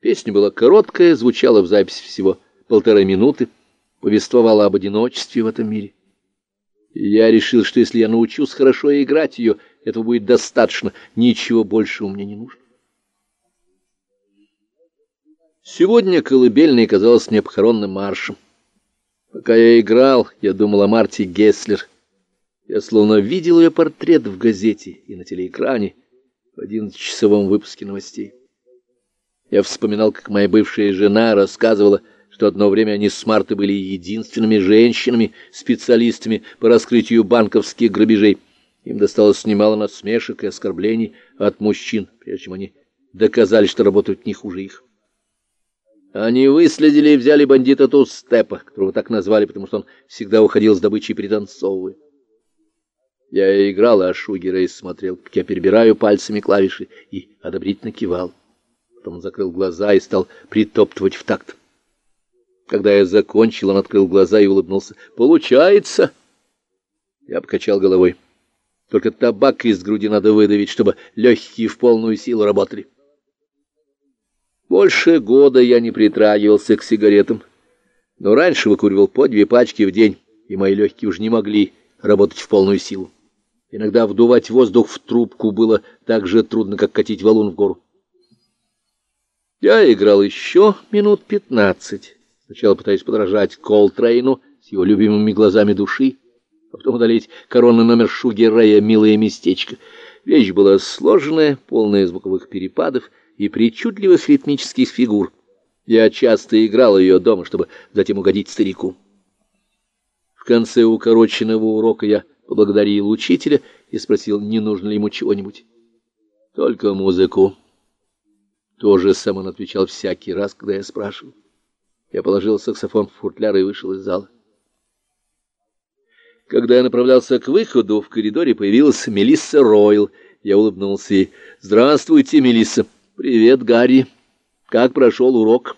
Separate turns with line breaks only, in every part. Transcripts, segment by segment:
Песня была короткая, звучала в записи всего полторы минуты, повествовала об одиночестве в этом мире. И я решил, что если я научусь хорошо играть ее, этого будет достаточно, ничего больше у меня не нужно. Сегодня колыбельная казалась мне похоронным маршем. Пока я играл, я думал о Марте Гесслер. Я словно видел ее портрет в газете и на телеэкране в одиннадцатичасовом выпуске новостей. Я вспоминал, как моя бывшая жена рассказывала, что одно время они с Мартой были единственными женщинами, специалистами по раскрытию банковских грабежей. Им досталось немало насмешек и оскорблений от мужчин, прежде чем они доказали, что работают не хуже их. Они выследили и взяли бандита Тустепа, которого так назвали, потому что он всегда уходил с добычей пританцовывая. Я играл, а Шугера и смотрел, как я перебираю пальцами клавиши, и одобрительно кивал. Потом он закрыл глаза и стал притоптывать в такт. Когда я закончил, он открыл глаза и улыбнулся. «Получается!» Я покачал головой. Только табак из груди надо выдавить, чтобы легкие в полную силу работали. Больше года я не притрагивался к сигаретам, но раньше выкуривал по две пачки в день, и мои легкие уже не могли работать в полную силу. Иногда вдувать воздух в трубку было так же трудно, как катить валун в гору. Я играл еще минут пятнадцать, сначала пытаясь подражать Колтрейну с его любимыми глазами души, а потом удалить коронный номер Шугерея «Милое местечко». Вещь была сложная, полная звуковых перепадов, и причудливых ритмических фигур. Я часто играл ее дома, чтобы затем угодить старику. В конце укороченного урока я поблагодарил учителя и спросил, не нужно ли ему чего-нибудь. Только музыку. То же самое он отвечал всякий раз, когда я спрашивал. Я положил саксофон в футляр и вышел из зала. Когда я направлялся к выходу, в коридоре появилась Мелисса Ройл. Я улыбнулся ей. «Здравствуйте, Мелисса!» «Привет, Гарри. Как прошел урок?»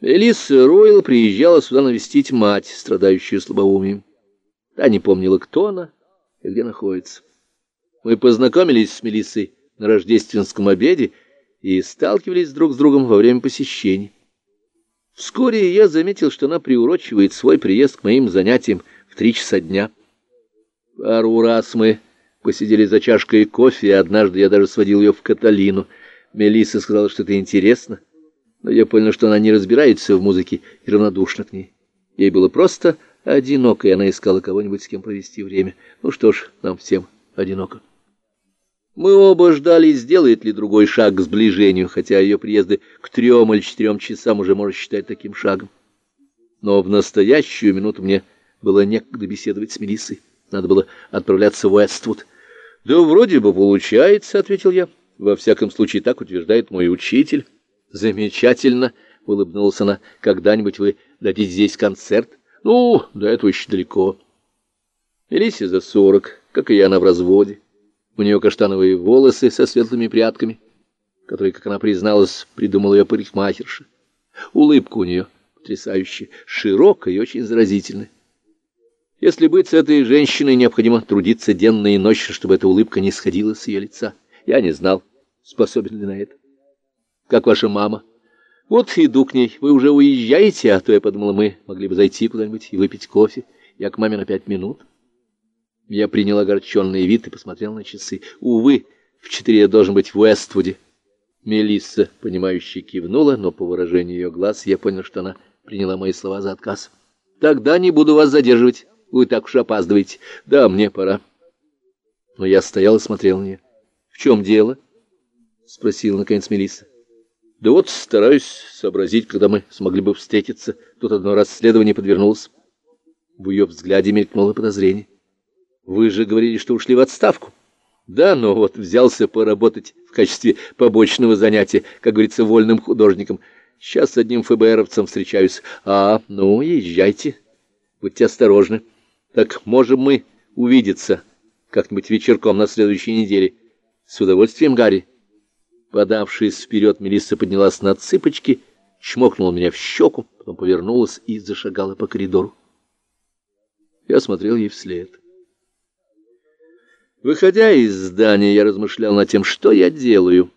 Элиса Ройл приезжала сюда навестить мать, страдающую слабоумием. Та не помнила, кто она и где находится. Мы познакомились с Мелиссой на рождественском обеде и сталкивались друг с другом во время посещений. Вскоре я заметил, что она приурочивает свой приезд к моим занятиям в три часа дня. Пару раз мы посидели за чашкой кофе, и однажды я даже сводил ее в Каталину. Мелисса сказала, что это интересно, но я понял, что она не разбирается в музыке и равнодушна к ней. Ей было просто одиноко, и она искала кого-нибудь, с кем провести время. Ну что ж, нам всем одиноко. Мы оба ждали, сделает ли другой шаг к сближению, хотя ее приезды к трем или четырем часам уже можно считать таким шагом. Но в настоящую минуту мне было некогда беседовать с Мелиссой. Надо было отправляться в Уэствуд. «Да вроде бы получается», — ответил я. «Во всяком случае, так утверждает мой учитель». «Замечательно», — улыбнулся она. «Когда-нибудь вы дадите здесь концерт?» «Ну, до этого еще далеко». Элисе за сорок, как и я, она в разводе. У нее каштановые волосы со светлыми прядками, которые, как она призналась, придумала ее парикмахерша. Улыбка у нее потрясающая, широкая и очень заразительная. Если быть с этой женщиной, необходимо трудиться денно и ночью, чтобы эта улыбка не сходила с ее лица. Я не знал, способен ли на это. Как ваша мама? Вот иду к ней. Вы уже уезжаете, а то я подумала, мы могли бы зайти куда-нибудь и выпить кофе. Я к маме на пять минут. Я принял огорченный вид и посмотрел на часы. Увы, в четыре я должен быть в Уэствуде. Мелисса, понимающе кивнула, но по выражению ее глаз я понял, что она приняла мои слова за отказ. Тогда не буду вас задерживать. Вы так уж опаздываете. Да, мне пора. Но я стоял и смотрел на нее. В чем дело? Спросил наконец Мелисса. Да вот стараюсь сообразить, когда мы смогли бы встретиться. Тут одно расследование подвернулось. В ее взгляде мелькнуло подозрение. Вы же говорили, что ушли в отставку. Да, но вот взялся поработать в качестве побочного занятия, как говорится, вольным художником. Сейчас с одним ФБРовцем встречаюсь. А, ну, езжайте. Будьте осторожны. Так можем мы увидеться как-нибудь вечерком на следующей неделе? С удовольствием, Гарри. Подавшись вперед, Мелисса поднялась на цыпочки, чмокнула меня в щеку, потом повернулась и зашагала по коридору. Я смотрел ей вслед. Выходя из здания, я размышлял над тем, что я делаю.